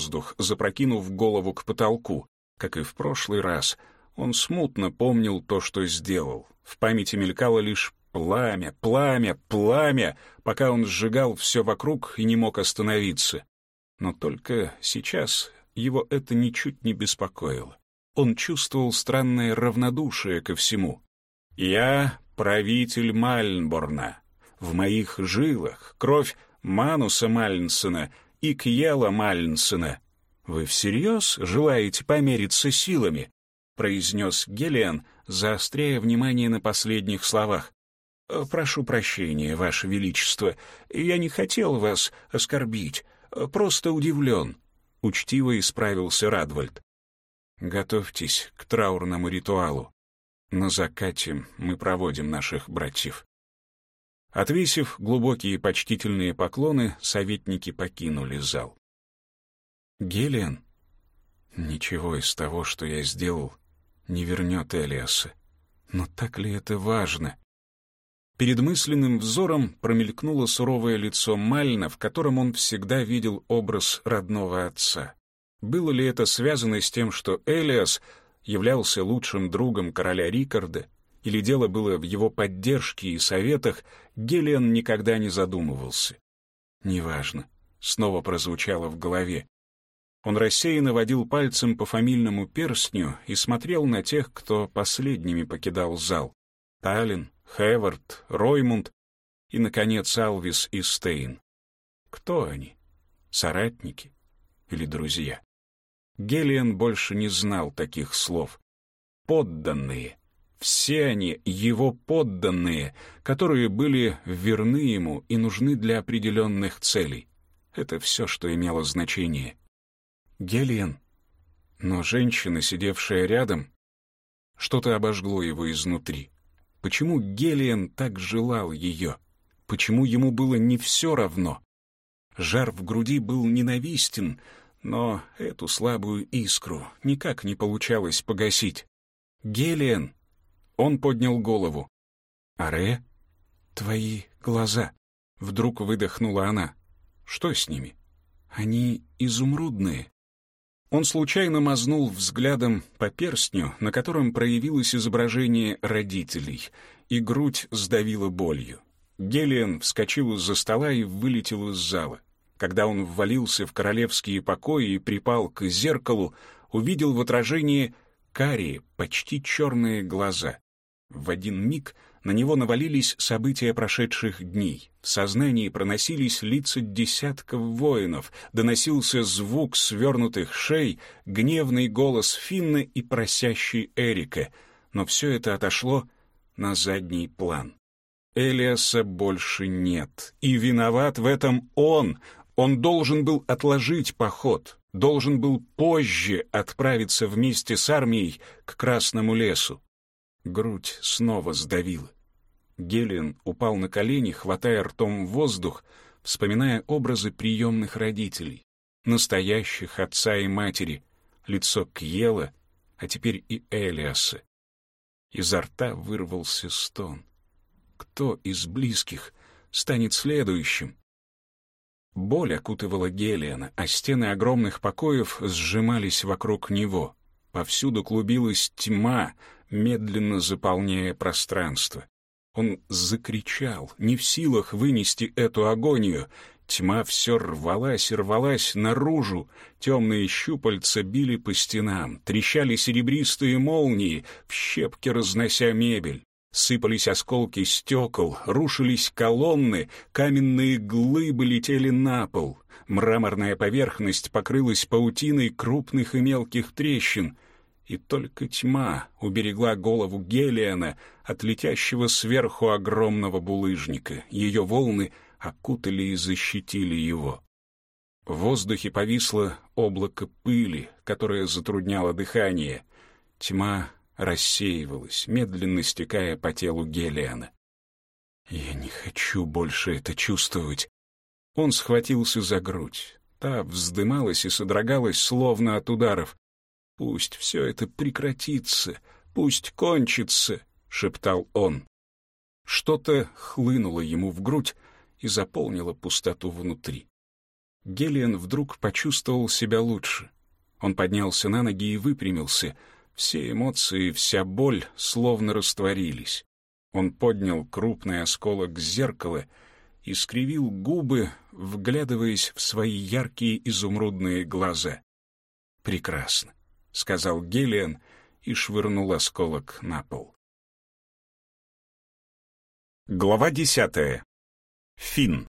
воздух, запрокинув голову к потолку. Как и в прошлый раз, он смутно помнил то, что сделал. В памяти мелькало лишь пламя, пламя, пламя, пока он сжигал все вокруг и не мог остановиться. Но только сейчас его это ничуть не беспокоило. Он чувствовал странное равнодушие ко всему. «Я правитель Мальнборна. В моих жилах кровь Мануса Мальнсена и Кьела Мальнсена. Вы всерьез желаете помериться силами?» — произнес Гелиан, заостряя внимание на последних словах. «Прошу прощения, Ваше Величество, я не хотел вас оскорбить, просто удивлен», — учтиво исправился Радвальд. «Готовьтесь к траурному ритуалу. На закате мы проводим наших братьев». Отвесив глубокие почтительные поклоны, советники покинули зал. «Гелиан, ничего из того, что я сделал, не вернет Элиаса. Но так ли это важно?» Перед мысленным взором промелькнуло суровое лицо Мальна, в котором он всегда видел образ родного отца. Было ли это связано с тем, что Элиас являлся лучшим другом короля Рикарда, или дело было в его поддержке и советах, Гелиан никогда не задумывался. «Неважно», — снова прозвучало в голове. Он рассеянно водил пальцем по фамильному перстню и смотрел на тех, кто последними покидал зал. Таллин, Хевард, Роймунд и, наконец, Алвис и Стейн. Кто они? Соратники или друзья? Гелиан больше не знал таких слов. Подданные. Все они его подданные, которые были верны ему и нужны для определенных целей. Это все, что имело значение. Гелиан. Но женщина, сидевшая рядом, что-то обожгло его изнутри. Почему Гелиан так желал ее? Почему ему было не все равно? Жар в груди был ненавистен, но эту слабую искру никак не получалось погасить. «Гелиан!» Он поднял голову. «Аре? Твои глаза!» Вдруг выдохнула она. «Что с ними?» «Они изумрудные». Он случайно мазнул взглядом по перстню, на котором проявилось изображение родителей, и грудь сдавила болью. Гелиан вскочил из-за стола и вылетел из зала. Когда он ввалился в королевские покои и припал к зеркалу, увидел в отражении карие, почти черные глаза. В один миг — на него навалились события прошедших дней. В сознании проносились лица десятков воинов, доносился звук свернутых шей, гневный голос Финны и просящий Эрика. Но все это отошло на задний план. Элиаса больше нет, и виноват в этом он. Он должен был отложить поход, должен был позже отправиться вместе с армией к Красному лесу. Грудь снова сдавила. Гелиан упал на колени, хватая ртом воздух, вспоминая образы приемных родителей, настоящих отца и матери, лицо Кьела, а теперь и Элиаса. Изо рта вырвался стон. Кто из близких станет следующим? Боль окутывала Гелиана, а стены огромных покоев сжимались вокруг него. Повсюду клубилась тьма, медленно заполняя пространство. Он закричал, не в силах вынести эту агонию. Тьма все рвалась и рвалась наружу. Темные щупальца били по стенам, трещали серебристые молнии, в щепки разнося мебель. Сыпались осколки стекол, рушились колонны, каменные глыбы летели на пол. Мраморная поверхность покрылась паутиной крупных и мелких трещин — и только тьма уберегла голову Гелиана от летящего сверху огромного булыжника. Ее волны окутали и защитили его. В воздухе повисло облако пыли, которое затрудняло дыхание. Тьма рассеивалась, медленно стекая по телу Гелиана. «Я не хочу больше это чувствовать». Он схватился за грудь. Та вздымалась и содрогалась, словно от ударов. «Пусть все это прекратится, пусть кончится», — шептал он. Что-то хлынуло ему в грудь и заполнило пустоту внутри. Гелиан вдруг почувствовал себя лучше. Он поднялся на ноги и выпрямился. Все эмоции, вся боль словно растворились. Он поднял крупный осколок зеркала и скривил губы, вглядываясь в свои яркие изумрудные глаза. «Прекрасно», — сказал Гелиан и швырнул осколок на пол. Глава десятая. Фин.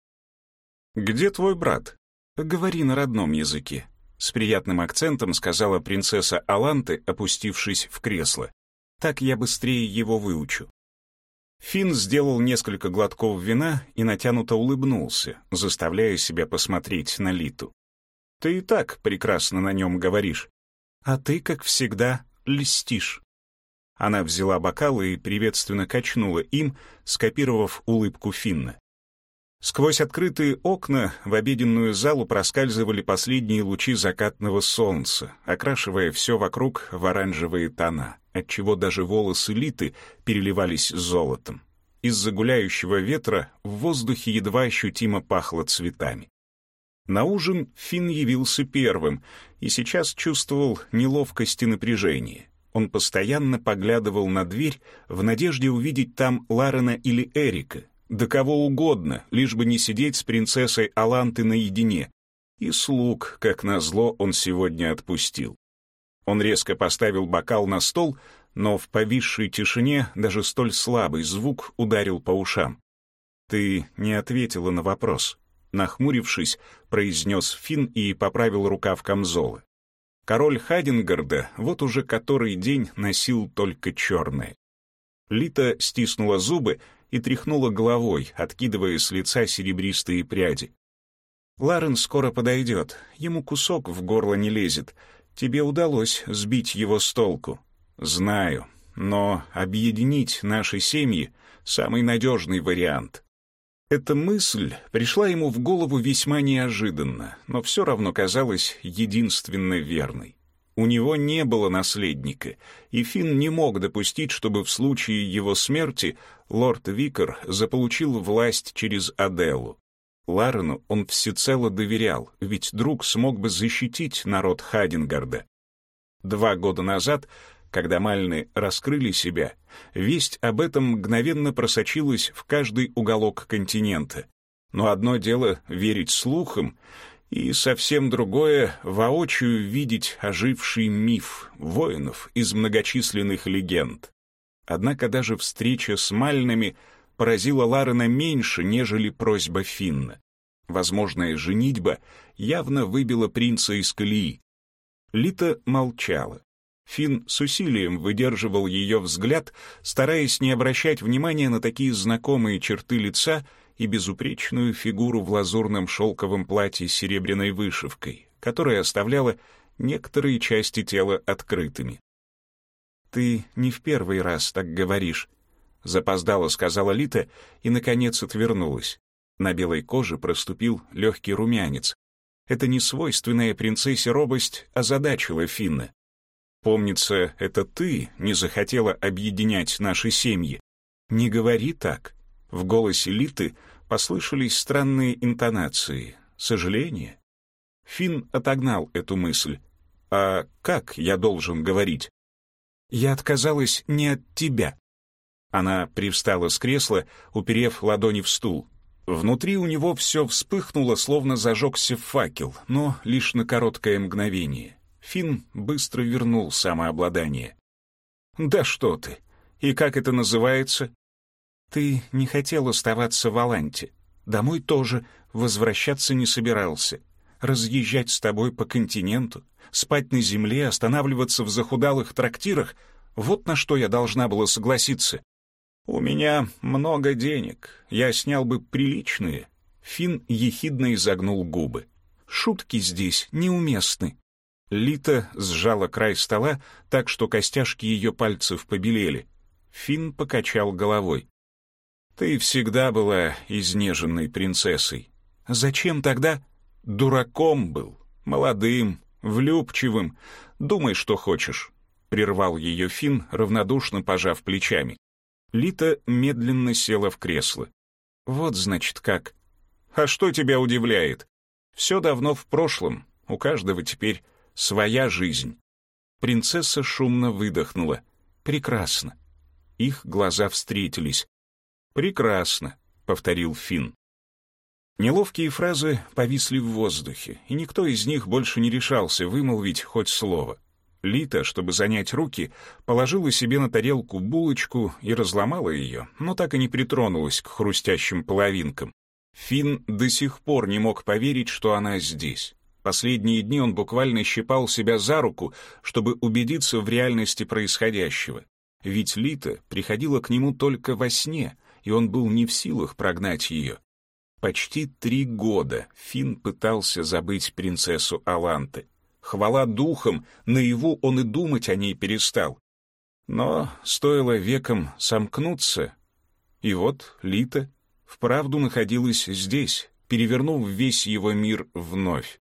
«Где твой брат?» «Говори на родном языке», — с приятным акцентом сказала принцесса Аланты, опустившись в кресло. «Так я быстрее его выучу». Фин сделал несколько глотков вина и натянуто улыбнулся, заставляя себя посмотреть на Литу. «Ты и так прекрасно на нем говоришь. А ты, как всегда, льстишь». Она взяла бокал и приветственно качнула им, скопировав улыбку Финна. Сквозь открытые окна в обеденную залу проскальзывали последние лучи закатного солнца, окрашивая все вокруг в оранжевые тона, отчего даже волосы Литы переливались золотом. Из-за гуляющего ветра в воздухе едва ощутимо пахло цветами. На ужин Финн явился первым и сейчас чувствовал неловкость и напряжение. Он постоянно поглядывал на дверь в надежде увидеть там Ларена или Эрика, да кого угодно, лишь бы не сидеть с принцессой Аланты наедине. И слуг, как назло, он сегодня отпустил. Он резко поставил бокал на стол, но в повисшей тишине даже столь слабый звук ударил по ушам. «Ты не ответила на вопрос», — нахмурившись, произнес Финн и поправил рукав камзола. Король Хадингарда вот уже который день носил только черное. Лита стиснула зубы и тряхнула головой, откидывая с лица серебристые пряди. «Ларен скоро подойдет, ему кусок в горло не лезет. Тебе удалось сбить его с толку». «Знаю, но объединить наши семьи — самый надежный вариант. Эта мысль пришла ему в голову весьма неожиданно, но все равно казалась единственно верной. У него не было наследника, и Финн не мог допустить, чтобы в случае его смерти лорд Викар заполучил власть через Аделу. Ларену он всецело доверял, ведь друг смог бы защитить народ Хадингарда. Два года назад когда Мальны раскрыли себя, весть об этом мгновенно просочилась в каждый уголок континента. Но одно дело верить слухам, и совсем другое — воочию видеть оживший миф воинов из многочисленных легенд. Однако даже встреча с Мальными поразила Ларена меньше, нежели просьба Финна. Возможная женитьба явно выбила принца из колеи. Лита молчала. Финн с усилием выдерживал ее взгляд, стараясь не обращать внимания на такие знакомые черты лица и безупречную фигуру в лазурном шелковом платье с серебряной вышивкой, которая оставляла некоторые части тела открытыми. «Ты не в первый раз так говоришь», — запоздало сказала Лита и, наконец, отвернулась. На белой коже проступил легкий румянец. Это не свойственная принцессе робость озадачила Финна. Помнится, это ты не захотела объединять наши семьи. Не говори так. В голосе Литы послышались странные интонации, сожаление. Фин отогнал эту мысль. А как я должен говорить? Я отказалась не от тебя. Она привстала с кресла, уперев ладони в стул. Внутри у него все вспыхнуло, словно зажегся факел, но лишь на короткое мгновение. Финн быстро вернул самообладание. «Да что ты! И как это называется?» «Ты не хотел оставаться в Аланте. Домой тоже возвращаться не собирался. Разъезжать с тобой по континенту, спать на земле, останавливаться в захудалых трактирах — вот на что я должна была согласиться. У меня много денег, я снял бы приличные». Финн ехидно изогнул губы. «Шутки здесь неуместны». Лита сжала край стола так, что костяшки ее пальцев побелели. Финн покачал головой. «Ты всегда была изнеженной принцессой. Зачем тогда?» «Дураком был, молодым, влюбчивым. Думай, что хочешь», — прервал ее Финн, равнодушно пожав плечами. Лита медленно села в кресло. «Вот, значит, как. А что тебя удивляет? Все давно в прошлом, у каждого теперь своя жизнь. Принцесса шумно выдохнула. Прекрасно. Их глаза встретились. «Прекрасно», — повторил Финн. Неловкие фразы повисли в воздухе, и никто из них больше не решался вымолвить хоть слово. Лита, чтобы занять руки, положила себе на тарелку булочку и разломала ее, но так и не притронулась к хрустящим половинкам. Финн до сих пор не мог поверить, что она здесь. Последние дни он буквально щипал себя за руку, чтобы убедиться в реальности происходящего. Ведь Лита приходила к нему только во сне, и он был не в силах прогнать ее. Почти три года Финн пытался забыть принцессу Аланты. Хвала духом, наяву он и думать о ней перестал. Но стоило веком сомкнуться, и вот Лита вправду находилась здесь, перевернув весь его мир вновь.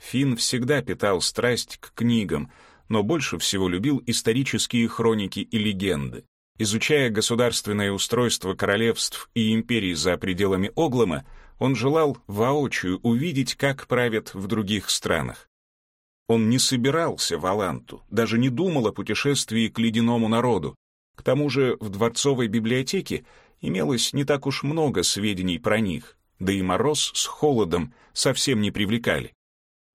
Финн всегда питал страсть к книгам, но больше всего любил исторические хроники и легенды. Изучая государственное устройство королевств и империй за пределами Оглома, он желал воочию увидеть, как правят в других странах. Он не собирался в Аланту, даже не думал о путешествии к ледяному народу. К тому же в дворцовой библиотеке имелось не так уж много сведений про них, да и мороз с холодом совсем не привлекали.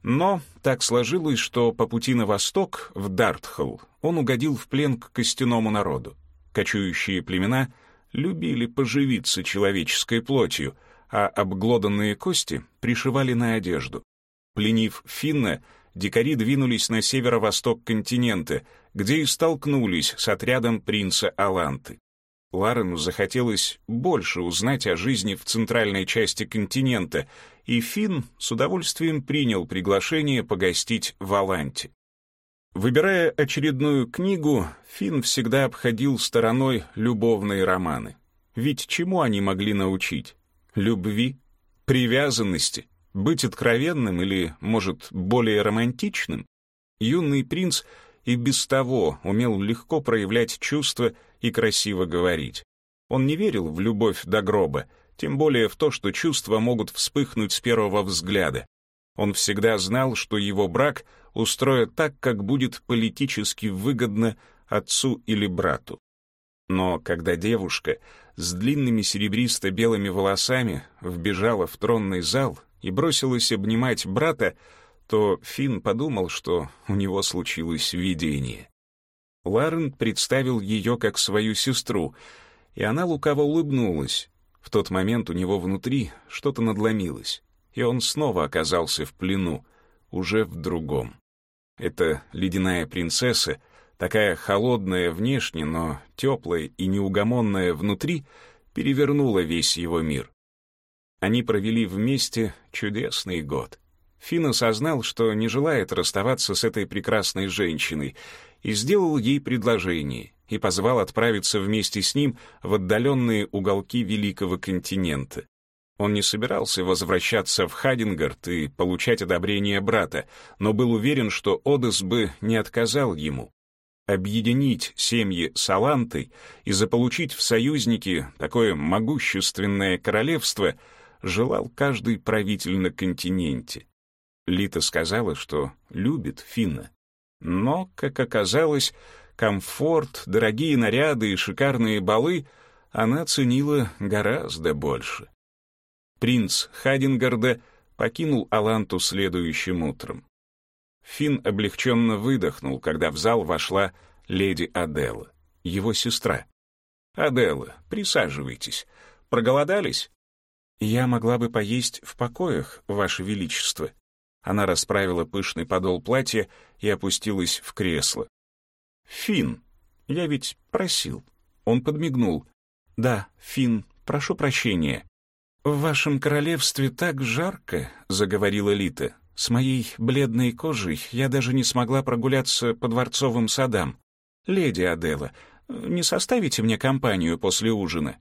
Но так сложилось, что по пути на восток, в Дартхолл, он угодил в плен к костяному народу. Кочующие племена любили поживиться человеческой плотью, а обглоданные кости пришивали на одежду. Пленив Финна, дикари двинулись на северо-восток континента, где и столкнулись с отрядом принца Аланты. Ларену захотелось больше узнать о жизни в центральной части континента, и Финн с удовольствием принял приглашение погостить в Аланте. Выбирая очередную книгу, Финн всегда обходил стороной любовные романы. Ведь чему они могли научить? Любви? Привязанности? Быть откровенным или, может, более романтичным? Юный принц и без того умел легко проявлять чувства и красиво говорить. Он не верил в любовь до гроба, тем более в то, что чувства могут вспыхнуть с первого взгляда. Он всегда знал, что его брак устроят так, как будет политически выгодно отцу или брату. Но когда девушка с длинными серебристо-белыми волосами вбежала в тронный зал и бросилась обнимать брата, то Финн подумал, что у него случилось видение. Ларен представил ее как свою сестру, и она лукаво улыбнулась. В тот момент у него внутри что-то надломилось и он снова оказался в плену, уже в другом. Эта ледяная принцесса, такая холодная внешне, но теплая и неугомонная внутри, перевернула весь его мир. Они провели вместе чудесный год. Финн осознал, что не желает расставаться с этой прекрасной женщиной, и сделал ей предложение, и позвал отправиться вместе с ним в отдаленные уголки Великого континента. Он не собирался возвращаться в Хадингард и получать одобрение брата, но был уверен, что Одес бы не отказал ему. Объединить семьи с Алантой и заполучить в союзники такое могущественное королевство желал каждый правитель на континенте. Лита сказала, что любит Финна. Но, как оказалось, комфорт, дорогие наряды и шикарные балы она ценила гораздо больше принц Хадингарда покинул Аланту следующим утром. Финн облегченно выдохнул, когда в зал вошла леди Адела, его сестра. «Адела, присаживайтесь. Проголодались?» «Я могла бы поесть в покоях, Ваше Величество». Она расправила пышный подол платья и опустилась в кресло. «Финн, я ведь просил». Он подмигнул. «Да, Финн, прошу прощения. «В вашем королевстве так жарко», — заговорила Лита. «С моей бледной кожей я даже не смогла прогуляться по дворцовым садам. Леди Адела, не составите мне компанию после ужина?»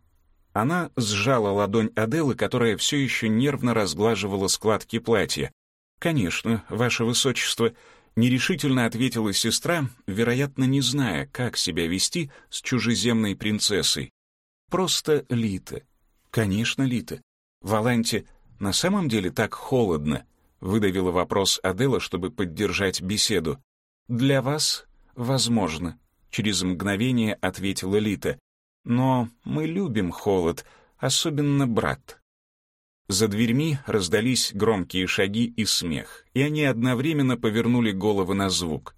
Она сжала ладонь Аделы, которая все еще нервно разглаживала складки платья. «Конечно, ваше высочество», — нерешительно ответила сестра, вероятно, не зная, как себя вести с чужеземной принцессой. «Просто Лита». «Конечно, Лита. В Аланте на самом деле так холодно?» — выдавила вопрос Адела, чтобы поддержать беседу. «Для вас, возможно», — через мгновение ответила Лита. «Но мы любим холод, особенно брат». За дверьми раздались громкие шаги и смех, и они одновременно повернули головы на звук.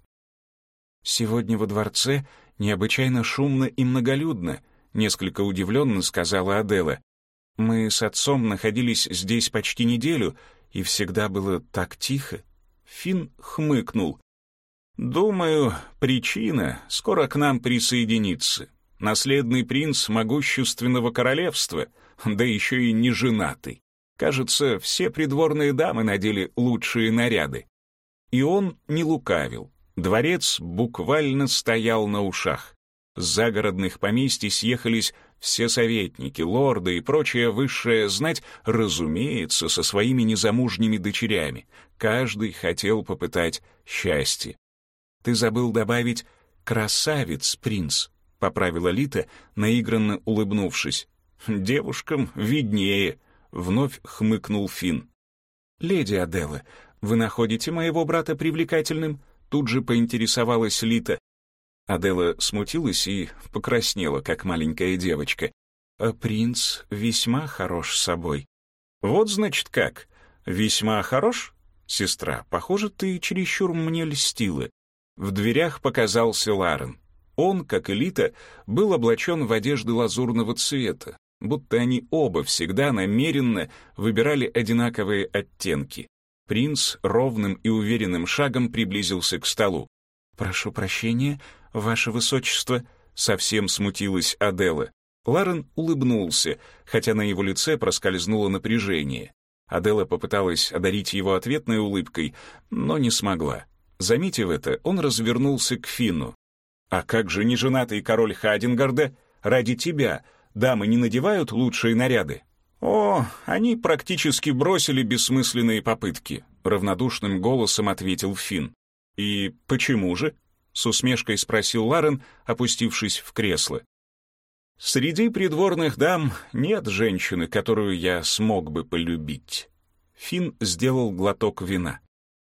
«Сегодня во дворце необычайно шумно и многолюдно», — несколько удивленно сказала Адела. «Мы с отцом находились здесь почти неделю, и всегда было так тихо». Финн хмыкнул. «Думаю, причина скоро к нам присоединится. Наследный принц могущественного королевства, да еще и не женатый. Кажется, все придворные дамы надели лучшие наряды. И он не лукавил. Дворец буквально стоял на ушах. С загородных поместий съехались все советники, лорды и прочая высшая знать, разумеется, со своими незамужними дочерями. Каждый хотел попытать счастье. «Ты забыл добавить «красавец, принц», — поправила Лита, наигранно улыбнувшись. «Девушкам виднее», Вновь хмыкнул Фин. «Леди Адела, вы находите моего брата привлекательным?» Тут же поинтересовалась Лита. Адела смутилась и покраснела, как маленькая девочка. «А принц весьма хорош собой». «Вот, значит, как? Весьма хорош?» «Сестра, похоже, ты чересчур мне льстила». В дверях показался Ларен. Он, как и Лита, был облачен в одежды лазурного цвета, будто они оба всегда намеренно выбирали одинаковые оттенки. Принц ровным и уверенным шагом приблизился к столу. «Прошу прощения, ваше высочество», — совсем смутилась Адела. Ларен улыбнулся, хотя на его лице проскользнуло напряжение. Адела попыталась одарить его ответной улыбкой, но не смогла. Заметив это, он развернулся к Финну. «А как же неженатый король Хадингарда? Ради тебя дамы не надевают лучшие наряды? О, они практически бросили бессмысленные попытки, равнодушным голосом ответил Финн. И почему же? С усмешкой спросил Ларен, опустившись в кресло. Среди придворных дам нет женщины, которую я смог бы полюбить. Финн сделал глоток вина.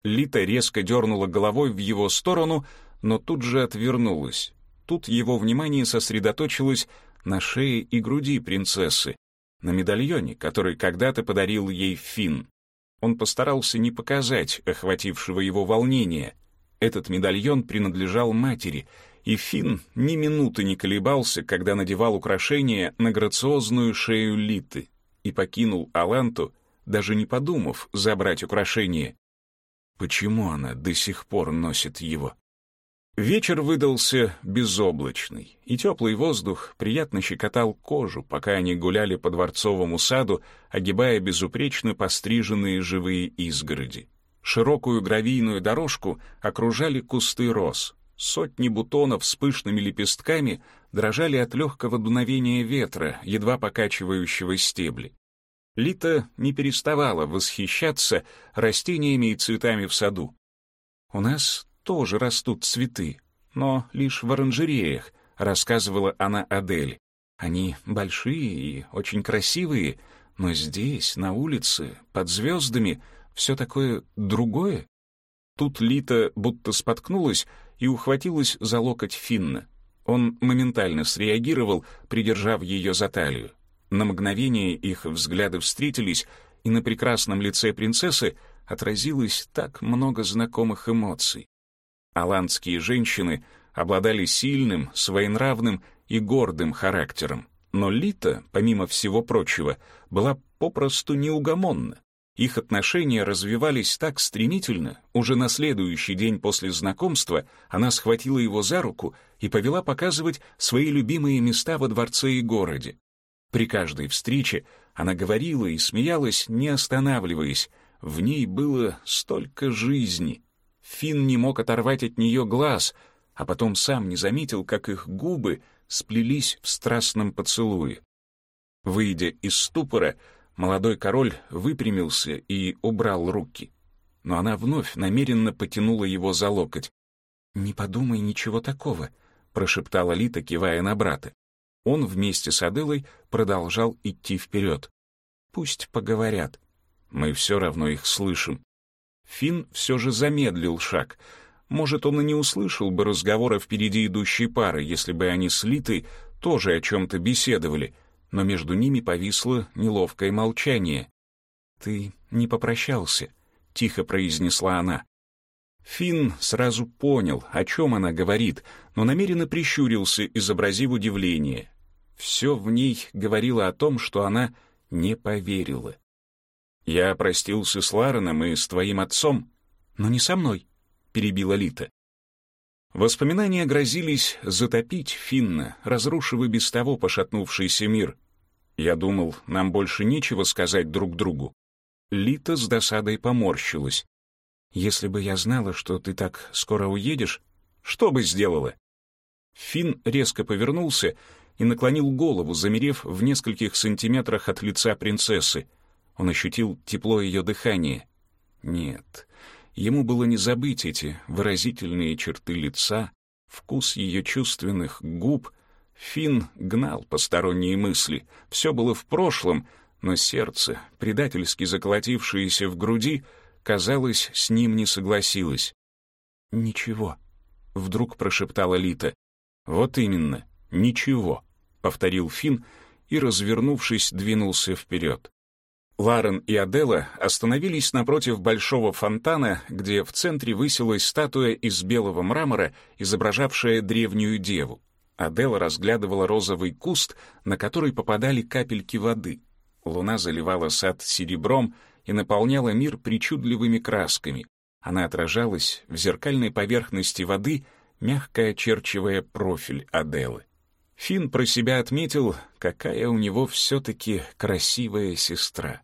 Лита резко дернула головой в его сторону, но тут же отвернулась. Тут его внимание сосредоточилось на шее и груди принцессы, на медальоне, который когда-то подарил ей Финн. Он постарался не показать охватившего его волнения. Этот медальон принадлежал матери, и Финн ни минуты не колебался, когда надевал украшение на грациозную шею Литы и покинул Аланту, даже не подумав забрать украшение. Почему она до сих пор носит его? Вечер выдался безоблачный, и теплый воздух приятно щекотал кожу, пока они гуляли по дворцовому саду, огибая безупречно постриженные живые изгороди. Широкую гравийную дорожку окружали кусты роз. Сотни бутонов с пышными лепестками дрожали от легкого дуновения ветра, едва покачивающего стебли. Лита не переставала восхищаться растениями и цветами в саду. «У нас тоже растут цветы, но лишь в оранжереях, рассказывала она Адель. Они большие и очень красивые, но здесь, на улице, под звездами, все такое другое. Тут Лита будто споткнулась и ухватилась за локоть Финна. Он моментально среагировал, придержав ее за талию. На мгновение их взгляды встретились, и на прекрасном лице принцессы отразилось так много знакомых эмоций. Аландские женщины обладали сильным, своенравным и гордым характером. Но Лита, помимо всего прочего, была попросту неугомонна. Их отношения развивались так стремительно, уже на следующий день после знакомства она схватила его за руку и повела показывать свои любимые места во дворце и городе. При каждой встрече она говорила и смеялась, не останавливаясь. В ней было столько жизни, Финн не мог оторвать от нее глаз, а потом сам не заметил, как их губы сплелись в страстном поцелуе. Выйдя из ступора, молодой король выпрямился и убрал руки. Но она вновь намеренно потянула его за локоть. «Не подумай ничего такого», — прошептала Лита, кивая на брата. Он вместе с Аделой продолжал идти вперед. «Пусть поговорят». Мы все равно их слышим. Финн все же замедлил шаг. Может, он и не услышал бы разговора впереди идущей пары, если бы они слиты тоже о чем-то беседовали, но между ними повисло неловкое молчание. «Ты не попрощался», — тихо произнесла она. Финн сразу понял, о чем она говорит, но намеренно прищурился, изобразив удивление. Все в ней говорило о том, что она не поверила. «Я простился с Лареном и с твоим отцом, но не со мной», — перебила Лита. Воспоминания грозились затопить Финна, разрушив и без того пошатнувшийся мир. Я думал, нам больше нечего сказать друг другу. Лита с досадой поморщилась. «Если бы я знала, что ты так скоро уедешь, что бы сделала?» Финн резко повернулся и наклонил голову, замерев в нескольких сантиметрах от лица принцессы. Он ощутил тепло ее дыхания. Нет, ему было не забыть эти выразительные черты лица, вкус ее чувственных губ. Финн гнал посторонние мысли. Все было в прошлом, но сердце, предательски заколотившееся в груди, казалось, с ним не согласилось. «Ничего», — вдруг прошептала Лита. «Вот именно, ничего», — повторил Финн и, развернувшись, двинулся вперед. Ларен и Адела остановились напротив большого фонтана, где в центре высилась статуя из белого мрамора, изображавшая древнюю деву. Адела разглядывала розовый куст, на который попадали капельки воды. Луна заливала сад серебром и наполняла мир причудливыми красками. Она отражалась в зеркальной поверхности воды, мягко очерчивая профиль Аделы. Финн про себя отметил, какая у него все-таки красивая сестра.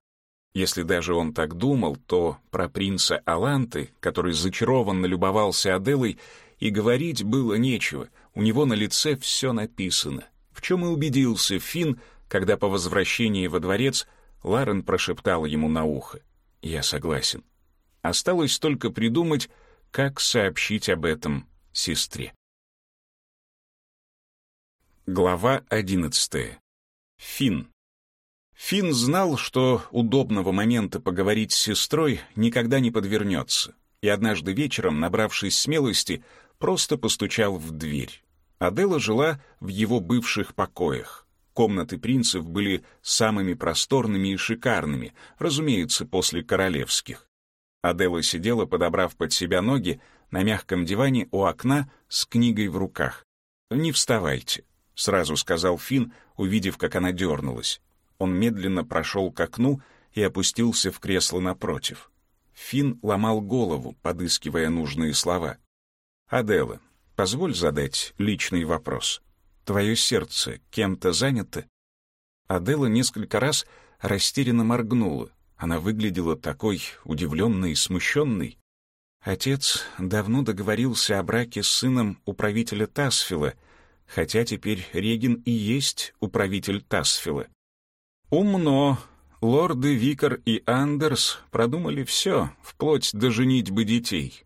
Если даже он так думал, то про принца Аланты, который зачарованно любовался Аделой, и говорить было нечего, у него на лице все написано. В чем и убедился Финн, когда по возвращении во дворец Ларен прошептал ему на ухо. «Я согласен». Осталось только придумать, как сообщить об этом сестре. Глава одиннадцатая. Фин. Фин знал, что удобного момента поговорить с сестрой никогда не подвернется, и однажды вечером, набравшись смелости, просто постучал в дверь. Адела жила в его бывших покоях. Комнаты принцев были самыми просторными и шикарными, разумеется, после королевских. Адела сидела, подобрав под себя ноги, на мягком диване у окна с книгой в руках. «Не вставайте», — сразу сказал Финн, увидев, как она дернулась. Он медленно прошел к окну и опустился в кресло напротив. Финн ломал голову, подыскивая нужные слова. «Адела, позволь задать личный вопрос. Твое сердце кем-то занято?» Адела несколько раз растерянно моргнула. Она выглядела такой удивленной и смущенной. Отец давно договорился о браке с сыном управителя Тасфила — хотя теперь Регин и есть управитель Тасфила. Умно. Лорды Викар и Андерс продумали все, вплоть до женитьбы детей.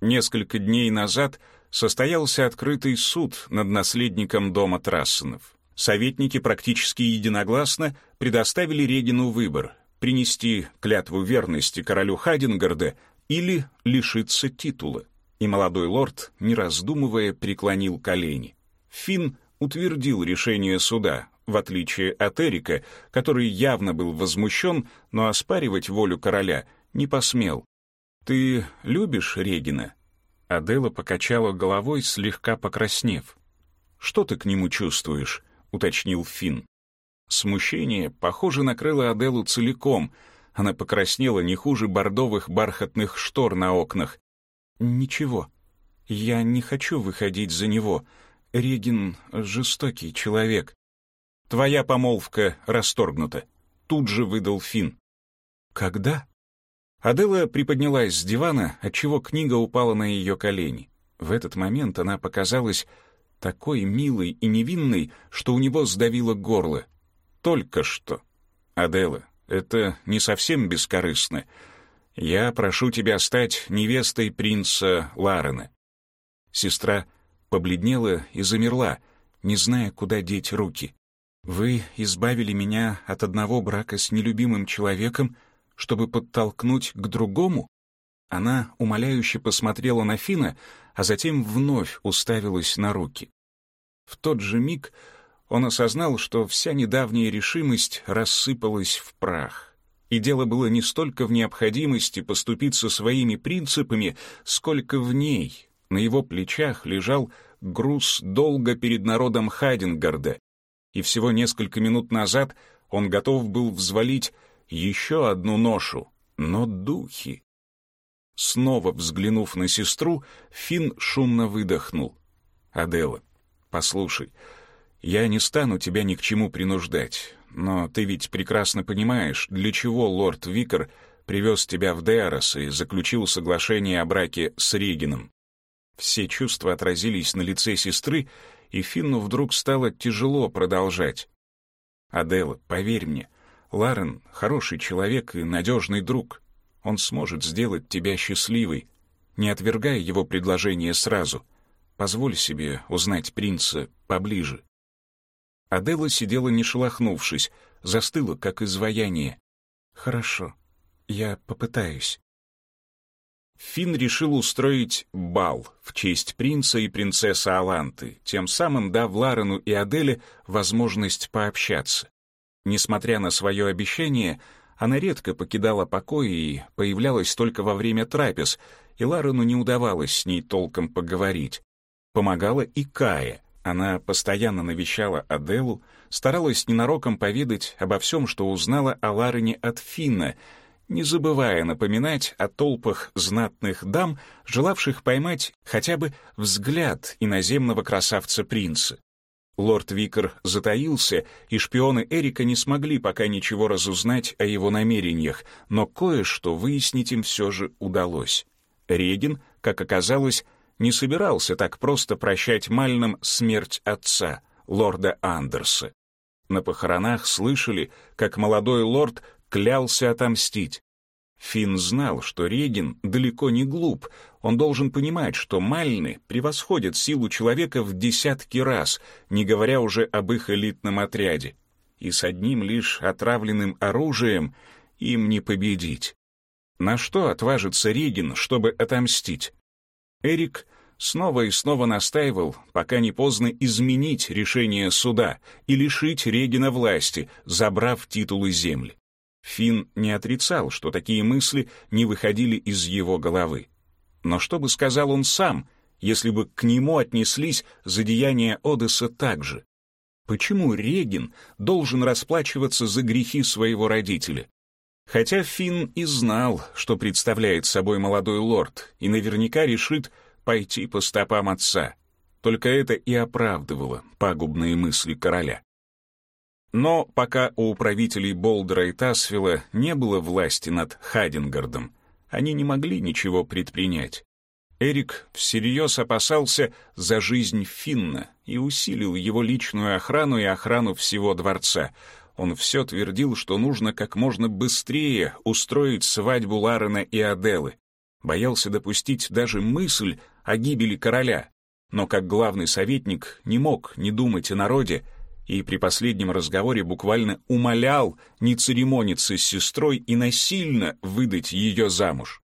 Несколько дней назад состоялся открытый суд над наследником дома Трассенов. Советники практически единогласно предоставили Регину выбор — принести клятву верности королю Хадингарда или лишиться титула. И молодой лорд, не раздумывая, преклонил колени. Финн утвердил решение суда, в отличие от Эрика, который явно был возмущен, но оспаривать волю короля не посмел. «Ты любишь Регина?» Адела покачала головой, слегка покраснев. «Что ты к нему чувствуешь?» — уточнил Финн. Смущение, похоже, накрыло Аделу целиком. Она покраснела не хуже бордовых бархатных штор на окнах. «Ничего. Я не хочу выходить за него. Регин — жестокий человек. Твоя помолвка расторгнута. Тут же выдал Фин. Когда? Адела приподнялась с дивана, отчего книга упала на ее колени. В этот момент она показалась такой милой и невинной, что у него сдавило горло. Только что. Адела, это не совсем бескорыстно. Я прошу тебя стать невестой принца Ларена. Сестра побледнела и замерла, не зная, куда деть руки. «Вы избавили меня от одного брака с нелюбимым человеком, чтобы подтолкнуть к другому? Она умоляюще посмотрела на Фина, а затем вновь уставилась на руки. В тот же миг он осознал, что вся недавняя решимость рассыпалась в прах. И дело было не столько в необходимости поступиться своими принципами, сколько в ней. На его плечах лежал груз долга перед народом Хайденгарда, и всего несколько минут назад он готов был взвалить еще одну ношу, но духи. Снова взглянув на сестру, Финн шумно выдохнул. «Адела, послушай, я не стану тебя ни к чему принуждать, но ты ведь прекрасно понимаешь, для чего лорд Викер привез тебя в Деарос и заключил соглашение о браке с Регином. Все чувства отразились на лице сестры, и Финну вдруг стало тяжело продолжать. «Адела, поверь мне, Ларен — хороший человек и надежный друг. Он сможет сделать тебя счастливой. Не отвергай его предложение сразу. Позволь себе узнать принца поближе». Адела сидела не шелохнувшись, застыла, как изваяние. «Хорошо, я попытаюсь». Финн решил устроить бал в честь принца и принцессы Аланты, тем самым дав Ларену и Аделе возможность пообщаться. Несмотря на свое обещание, она редко покидала покой и появлялась только во время трапез, и Ларену не удавалось с ней толком поговорить. Помогала и Кая. Она постоянно навещала Аделу, старалась ненароком поведать обо всем, что узнала о Ларене от Финна — не забывая напоминать о толпах знатных дам, желавших поймать хотя бы взгляд иноземного красавца-принца. Лорд Викер затаился, и шпионы Эрика не смогли пока ничего разузнать о его намерениях, но кое-что выяснить им все же удалось. Регин, как оказалось, не собирался так просто прощать Мальным смерть отца, лорда Андерса. На похоронах слышали, как молодой лорд клялся отомстить. Финн знал, что Регин далеко не глуп, он должен понимать, что Мальны превосходят силу человека в десятки раз, не говоря уже об их элитном отряде. И с одним лишь отравленным оружием им не победить. На что отважится Регин, чтобы отомстить? Эрик снова и снова настаивал, пока не поздно изменить решение суда и лишить Регина власти, забрав титулы земли. Финн не отрицал, что такие мысли не выходили из его головы. Но что бы сказал он сам, если бы к нему отнеслись за деяния Одесса так же? Почему Регин должен расплачиваться за грехи своего родителя? Хотя Финн и знал, что представляет собой молодой лорд, и наверняка решит пойти по стопам отца. Только это и оправдывало пагубные мысли короля. Но пока у управителей Болдера и Тасвилла не было власти над Хадингардом, они не могли ничего предпринять. Эрик всерьез опасался за жизнь Финна и усилил его личную охрану и охрану всего дворца. Он все твердил, что нужно как можно быстрее устроить свадьбу Ларена и Аделы. Боялся допустить даже мысль о гибели короля. Но как главный советник не мог не думать о народе, и при последнем разговоре буквально умолял не церемониться с сестрой и насильно выдать ее замуж.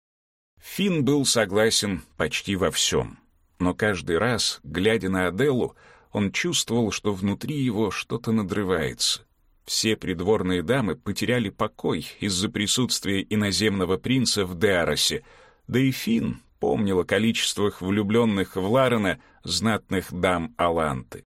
Финн был согласен почти во всем, но каждый раз, глядя на Аделу, он чувствовал, что внутри его что-то надрывается. Все придворные дамы потеряли покой из-за присутствия иноземного принца в Деаросе, да и Финн помнил о количествах влюбленных в Ларена знатных дам Аланты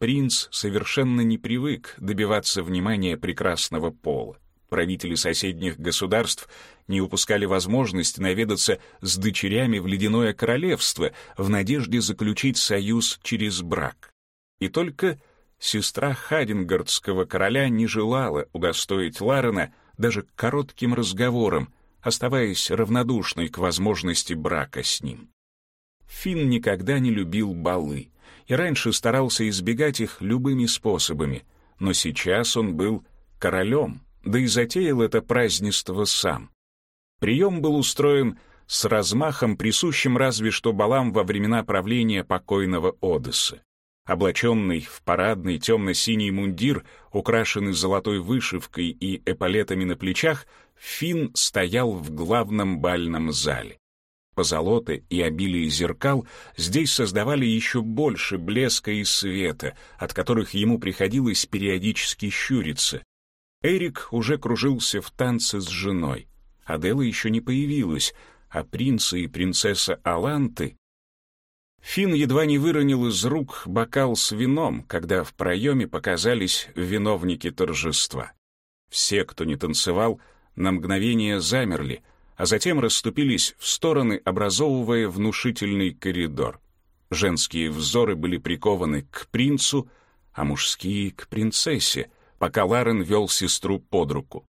принц совершенно не привык добиваться внимания прекрасного пола. Правители соседних государств не упускали возможность наведаться с дочерями в ледяное королевство в надежде заключить союз через брак. И только сестра Хадингардского короля не желала удостоить Ларена даже коротким разговором, оставаясь равнодушной к возможности брака с ним. Финн никогда не любил балы, и раньше старался избегать их любыми способами, но сейчас он был королем, да и затеял это празднество сам. Прием был устроен с размахом, присущим разве что балам во времена правления покойного Одессы. Облаченный в парадный темно-синий мундир, украшенный золотой вышивкой и эполетами на плечах, Финн стоял в главном бальном зале. Позолоты и обилие зеркал здесь создавали еще больше блеска и света, от которых ему приходилось периодически щуриться. Эрик уже кружился в танце с женой. Адела еще не появилась, а принца и принцесса Аланты... Фин едва не выронил из рук бокал с вином, когда в проеме показались виновники торжества. Все, кто не танцевал, на мгновение замерли, а затем расступились в стороны, образовывая внушительный коридор. Женские взоры были прикованы к принцу, а мужские — к принцессе, пока Ларен вел сестру под руку.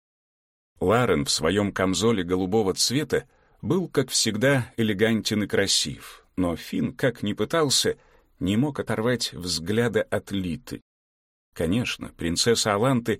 Ларен в своем камзоле голубого цвета был, как всегда, элегантен и красив, но Финн, как ни пытался, не мог оторвать взгляда от Литы. Конечно, принцесса Аланты